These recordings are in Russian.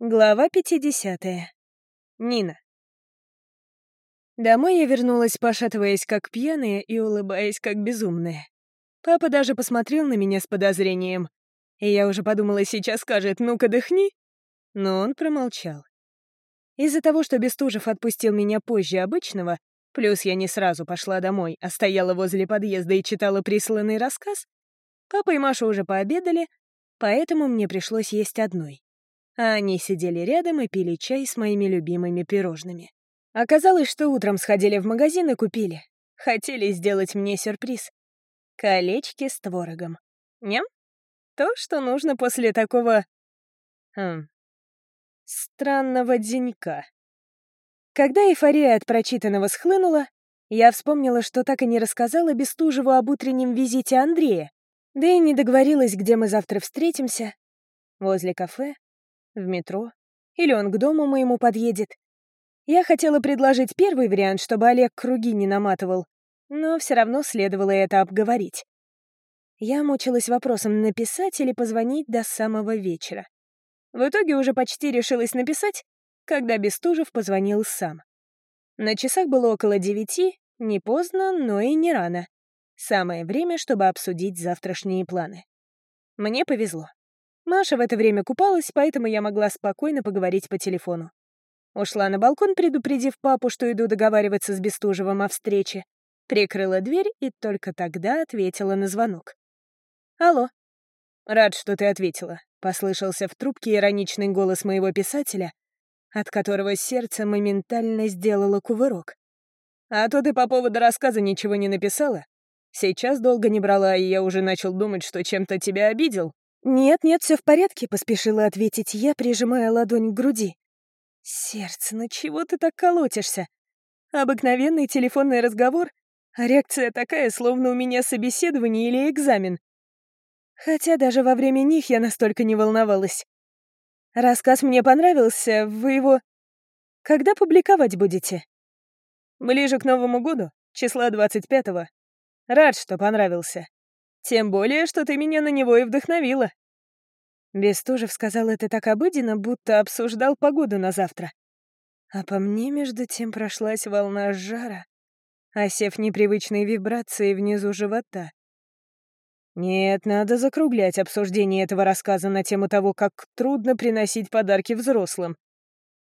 Глава 50. Нина. Домой я вернулась, пошатываясь как пьяная и улыбаясь как безумная. Папа даже посмотрел на меня с подозрением. И я уже подумала, сейчас скажет «ну-ка дыхни». Но он промолчал. Из-за того, что Бестужев отпустил меня позже обычного, плюс я не сразу пошла домой, а стояла возле подъезда и читала присланный рассказ, папа и Маша уже пообедали, поэтому мне пришлось есть одной а они сидели рядом и пили чай с моими любимыми пирожными. Оказалось, что утром сходили в магазин и купили. Хотели сделать мне сюрприз. Колечки с творогом. Ням? То, что нужно после такого... Хм... Странного денька. Когда эйфория от прочитанного схлынула, я вспомнила, что так и не рассказала Бестужеву об утреннем визите Андрея, да и не договорилась, где мы завтра встретимся. Возле кафе, в метро, или он к дому моему подъедет. Я хотела предложить первый вариант, чтобы Олег круги не наматывал, но все равно следовало это обговорить. Я мучилась вопросом, написать или позвонить до самого вечера. В итоге уже почти решилась написать, когда Бестужев позвонил сам. На часах было около девяти, не поздно, но и не рано. Самое время, чтобы обсудить завтрашние планы. Мне повезло. Маша в это время купалась, поэтому я могла спокойно поговорить по телефону. Ушла на балкон, предупредив папу, что иду договариваться с Бестужевым о встрече. Прикрыла дверь и только тогда ответила на звонок. «Алло». «Рад, что ты ответила», — послышался в трубке ироничный голос моего писателя, от которого сердце моментально сделало кувырок. «А то ты по поводу рассказа ничего не написала. Сейчас долго не брала, и я уже начал думать, что чем-то тебя обидел. «Нет-нет, все в порядке», — поспешила ответить я, прижимая ладонь к груди. «Сердце, ну чего ты так колотишься? Обыкновенный телефонный разговор, а реакция такая, словно у меня собеседование или экзамен. Хотя даже во время них я настолько не волновалась. Рассказ мне понравился, вы его... Когда публиковать будете? Ближе к Новому году, числа 25-го. Рад, что понравился. Тем более, что ты меня на него и вдохновила». Бестужев сказал это так обыденно, будто обсуждал погоду на завтра. А по мне, между тем, прошлась волна жара, осев непривычной вибрацией внизу живота. Нет, надо закруглять обсуждение этого рассказа на тему того, как трудно приносить подарки взрослым.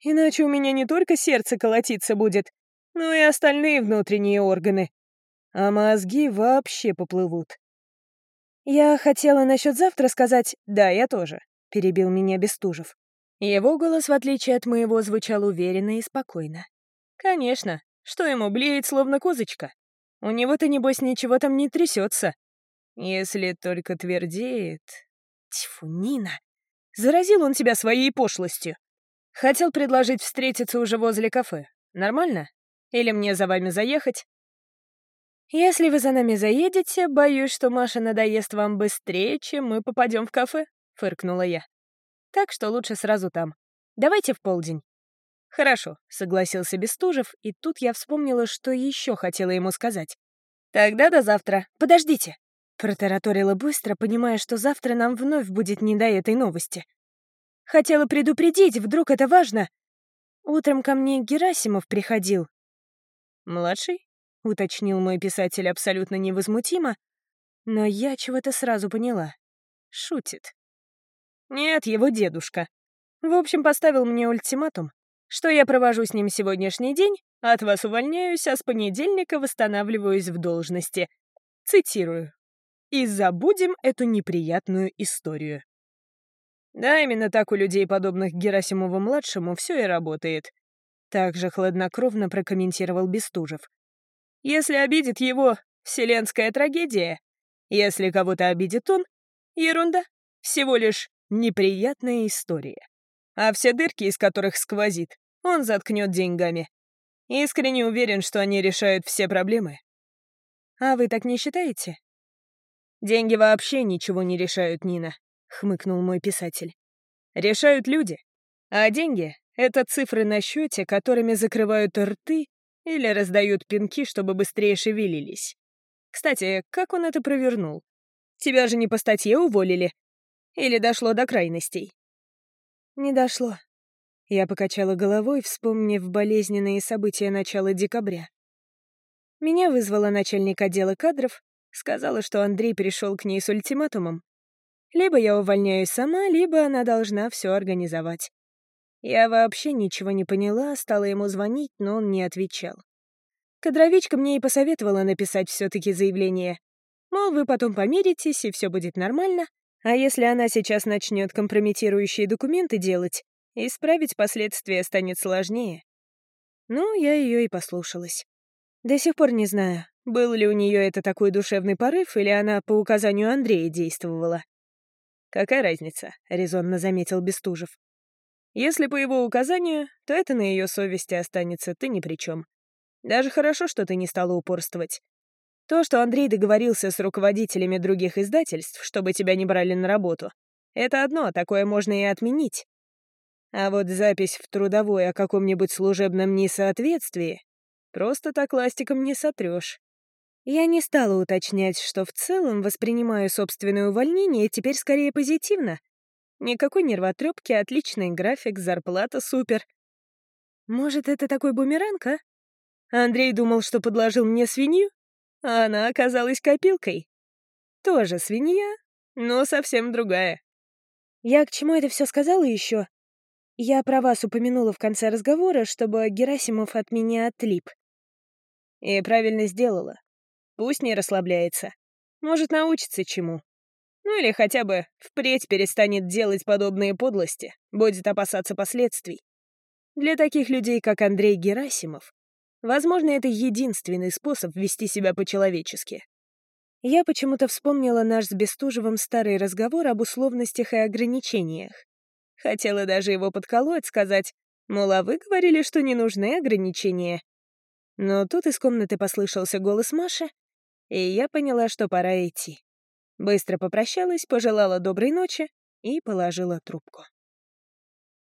Иначе у меня не только сердце колотиться будет, но и остальные внутренние органы. А мозги вообще поплывут. «Я хотела насчет завтра сказать «да, я тоже», — перебил меня Бестужев. Его голос, в отличие от моего, звучал уверенно и спокойно. «Конечно. Что ему, блеет, словно козочка? У него-то, небось, ничего там не трясется. Если только твердеет...» Тьфу, Нина! Заразил он тебя своей пошлостью. Хотел предложить встретиться уже возле кафе. Нормально? Или мне за вами заехать? «Если вы за нами заедете, боюсь, что Маша надоест вам быстрее, чем мы попадем в кафе», — фыркнула я. «Так что лучше сразу там. Давайте в полдень». «Хорошо», — согласился Бестужев, и тут я вспомнила, что еще хотела ему сказать. «Тогда до завтра. Подождите!» Протараторила быстро, понимая, что завтра нам вновь будет не до этой новости. Хотела предупредить, вдруг это важно. Утром ко мне Герасимов приходил. «Младший?» — уточнил мой писатель абсолютно невозмутимо, но я чего-то сразу поняла. Шутит. Нет, его дедушка. В общем, поставил мне ультиматум, что я провожу с ним сегодняшний день, от вас увольняюсь, а с понедельника восстанавливаюсь в должности. Цитирую. «И забудем эту неприятную историю». Да, именно так у людей, подобных Герасимову-младшему, все и работает. Также хладнокровно прокомментировал Бестужев. Если обидит его, вселенская трагедия. Если кого-то обидит он, ерунда. Всего лишь неприятная история. А все дырки, из которых сквозит, он заткнет деньгами. Искренне уверен, что они решают все проблемы. А вы так не считаете? Деньги вообще ничего не решают, Нина, хмыкнул мой писатель. Решают люди. А деньги — это цифры на счете, которыми закрывают рты или раздают пинки, чтобы быстрее шевелились. Кстати, как он это провернул? Тебя же не по статье уволили? Или дошло до крайностей? Не дошло, Я покачала головой, вспомнив болезненные события начала декабря. Меня вызвала начальник отдела кадров, сказала, что Андрей пришел к ней с ультиматумом. Либо я увольняюсь сама, либо она должна все организовать. Я вообще ничего не поняла, стала ему звонить, но он не отвечал. Кадровичка мне и посоветовала написать все таки заявление. Мол, вы потом помиритесь, и все будет нормально. А если она сейчас начнет компрометирующие документы делать, исправить последствия станет сложнее. Ну, я ее и послушалась. До сих пор не знаю, был ли у нее это такой душевный порыв, или она по указанию Андрея действовала. «Какая разница?» — резонно заметил Бестужев. «Если по его указанию, то это на ее совести останется, ты ни при чем. Даже хорошо, что ты не стала упорствовать. То, что Андрей договорился с руководителями других издательств, чтобы тебя не брали на работу, это одно, такое можно и отменить. А вот запись в трудовой о каком-нибудь служебном несоответствии просто так ластиком не сотрешь. Я не стала уточнять, что в целом воспринимаю собственное увольнение теперь скорее позитивно. Никакой нервотрепки, отличный график, зарплата супер. Может, это такой бумеранг, а? Андрей думал, что подложил мне свинью, а она оказалась копилкой. Тоже свинья, но совсем другая. Я к чему это все сказала еще? Я про вас упомянула в конце разговора, чтобы Герасимов от меня отлип. И правильно сделала. Пусть не расслабляется. Может, научится чему. Ну или хотя бы впредь перестанет делать подобные подлости, будет опасаться последствий. Для таких людей, как Андрей Герасимов, возможно, это единственный способ вести себя по-человечески. Я почему-то вспомнила наш с Бестужевым старый разговор об условностях и ограничениях. Хотела даже его подколоть, сказать, мол, а вы говорили, что не нужны ограничения. Но тут из комнаты послышался голос Маши, и я поняла, что пора идти. Быстро попрощалась, пожелала доброй ночи и положила трубку.